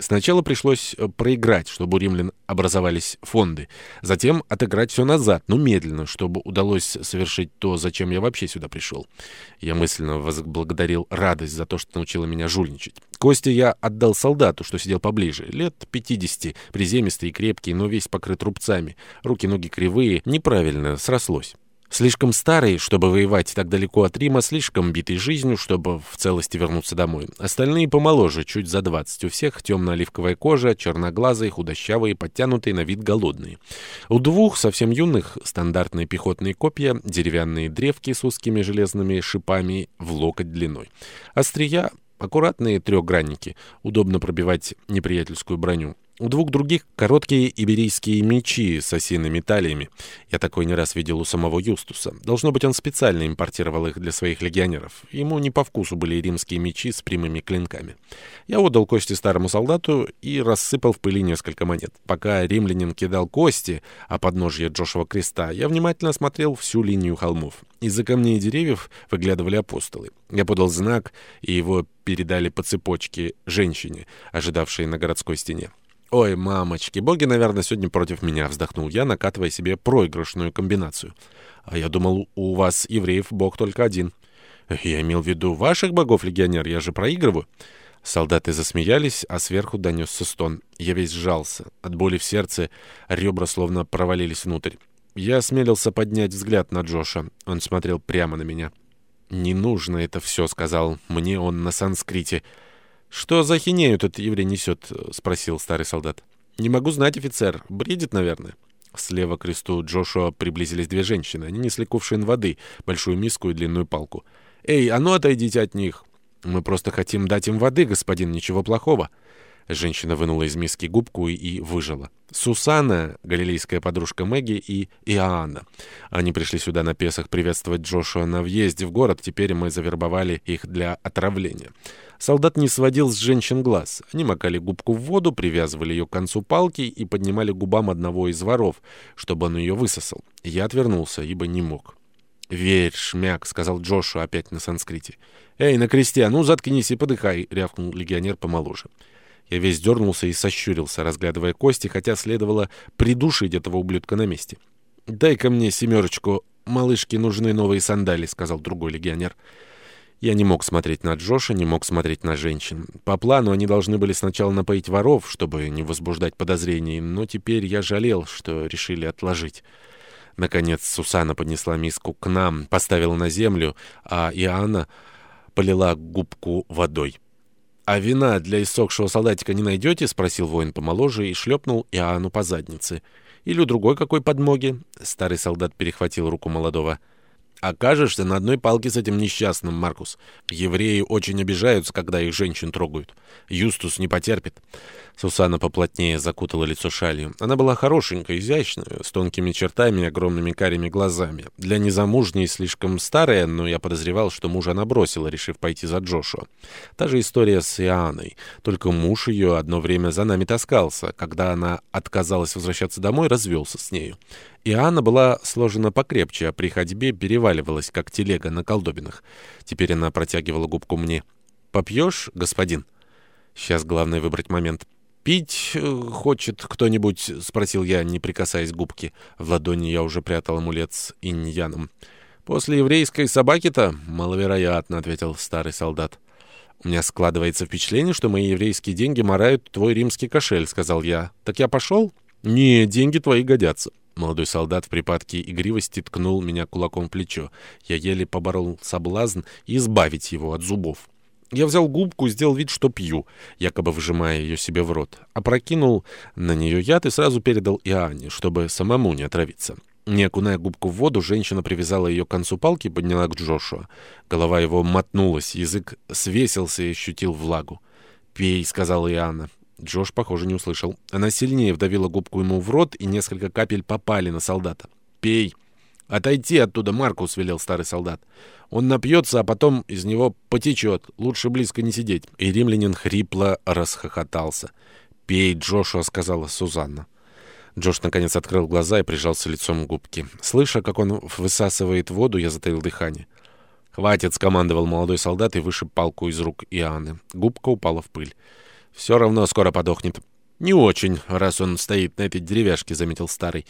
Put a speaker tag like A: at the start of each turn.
A: Сначала пришлось э, проиграть, чтобы у римлян образовались фонды. Затем отыграть все назад, но медленно, чтобы удалось совершить то, зачем я вообще сюда пришел. Я мысленно возблагодарил радость за то, что научила меня жульничать. Кости я отдал солдату, что сидел поближе. Лет 50, приземистый и крепкий, но весь покрыт рубцами. Руки-ноги кривые, неправильно срослось. Слишком старый, чтобы воевать так далеко от Рима, слишком битый жизнью, чтобы в целости вернуться домой. Остальные помоложе, чуть за 20. У всех темно-оливковая кожа, черноглазые, худощавые, подтянутые, на вид голодные. У двух, совсем юных, стандартные пехотные копья, деревянные древки с узкими железными шипами в локоть длиной. Острия — аккуратные трехгранники, удобно пробивать неприятельскую броню. У двух других короткие иберийские мечи с осиными талиями. Я такой не раз видел у самого Юстуса. Должно быть, он специально импортировал их для своих легионеров. Ему не по вкусу были римские мечи с прямыми клинками. Я отдал кости старому солдату и рассыпал в пыли несколько монет. Пока римлянин кидал кости, а подножье Джошева креста, я внимательно осмотрел всю линию холмов. Из-за камней и деревьев выглядывали апостолы. Я подал знак, и его передали по цепочке женщине, ожидавшей на городской стене. «Ой, мамочки, боги, наверное, сегодня против меня», — вздохнул я, накатывая себе проигрышную комбинацию. «А я думал, у вас, евреев, бог только один». «Я имел в виду ваших богов, легионер, я же проигрываю». Солдаты засмеялись, а сверху донесся стон. Я весь сжался. От боли в сердце ребра словно провалились внутрь. Я осмелился поднять взгляд на Джоша. Он смотрел прямо на меня. «Не нужно это все», — сказал мне он на санскрите. «Что за хинею этот еврей несет?» — спросил старый солдат. «Не могу знать, офицер. Бредит, наверное». Слева к кресту Джошуа приблизились две женщины. Они несли кувшин воды, большую миску и длинную палку. «Эй, а ну отойдите от них!» «Мы просто хотим дать им воды, господин, ничего плохого». Женщина вынула из миски губку и выжила. Сусана, галилейская подружка Мэгги и Иоанна. Они пришли сюда на Песах приветствовать Джошуа на въезде в город. Теперь мы завербовали их для отравления. Солдат не сводил с женщин глаз. Они макали губку в воду, привязывали ее к концу палки и поднимали губам одного из воров, чтобы он ее высосал. Я отвернулся, ибо не мог. «Верь, шмяк», — сказал Джошуа опять на санскрите. «Эй, на кресте, а ну заткнись и подыхай», — рявкнул легионер помоложе. Я весь дернулся и сощурился, разглядывая кости, хотя следовало придушить этого ублюдка на месте. «Дай-ка мне семерочку. Малышке нужны новые сандали», — сказал другой легионер. Я не мог смотреть на Джоша, не мог смотреть на женщин. По плану они должны были сначала напоить воров, чтобы не возбуждать подозрений, но теперь я жалел, что решили отложить. Наконец Сусана поднесла миску к нам, поставила на землю, а Иоанна полила губку водой. «А вина для иссохшего солдатика не найдете?» — спросил воин помоложе и шлепнул Иоанну по заднице. «Или у другой какой подмоги?» Старый солдат перехватил руку молодого. «Окажешься на одной палке с этим несчастным, Маркус. Евреи очень обижаются, когда их женщин трогают. Юстус не потерпит». Сусана поплотнее закутала лицо шалью. Она была хорошенькая, изящная, с тонкими чертами и огромными карими глазами. Для незамужней слишком старая, но я подозревал, что мужа она бросила, решив пойти за Джошуа. Та же история с Иоанной. Только муж ее одно время за нами таскался. Когда она отказалась возвращаться домой, развелся с нею. Иоанна была сложена покрепче, а при ходьбе переваливалась, как телега на колдобинах. Теперь она протягивала губку мне. «Попьешь, господин?» Сейчас главное выбрать момент. «Пить э, хочет кто-нибудь?» — спросил я, не прикасаясь к губке. В ладони я уже прятал амулет с иньяном. «После еврейской собаки-то?» — маловероятно, — ответил старый солдат. «У меня складывается впечатление, что мои еврейские деньги морают твой римский кошель», — сказал я. «Так я пошел?» «Не, деньги твои годятся». Молодой солдат в припадке игривости ткнул меня кулаком в плечо. Я еле поборол соблазн избавить его от зубов. Я взял губку, сделал вид, что пью, якобы выжимая ее себе в рот. Опрокинул на нее яд и сразу передал Иоанне, чтобы самому не отравиться. Не окуная губку в воду, женщина привязала ее к концу палки и подняла к Джошуа. Голова его мотнулась, язык свесился и ощутил влагу. «Пей», — сказала Иоанна. Джош, похоже, не услышал. Она сильнее вдавила губку ему в рот, и несколько капель попали на солдата. «Пей!» «Отойти оттуда, Маркус!» — велел старый солдат. «Он напьется, а потом из него потечет. Лучше близко не сидеть». И римлянин хрипло расхохотался. «Пей, Джошуа!» — сказала Сузанна. Джош наконец открыл глаза и прижался лицом к губке. Слыша, как он высасывает воду, я затаил дыхание. «Хватит!» — скомандовал молодой солдат и вышиб палку из рук Иоанны. Губка упала в пыль. Все равно скоро подохнет. «Не очень, раз он стоит на этой деревяшке», — заметил старый.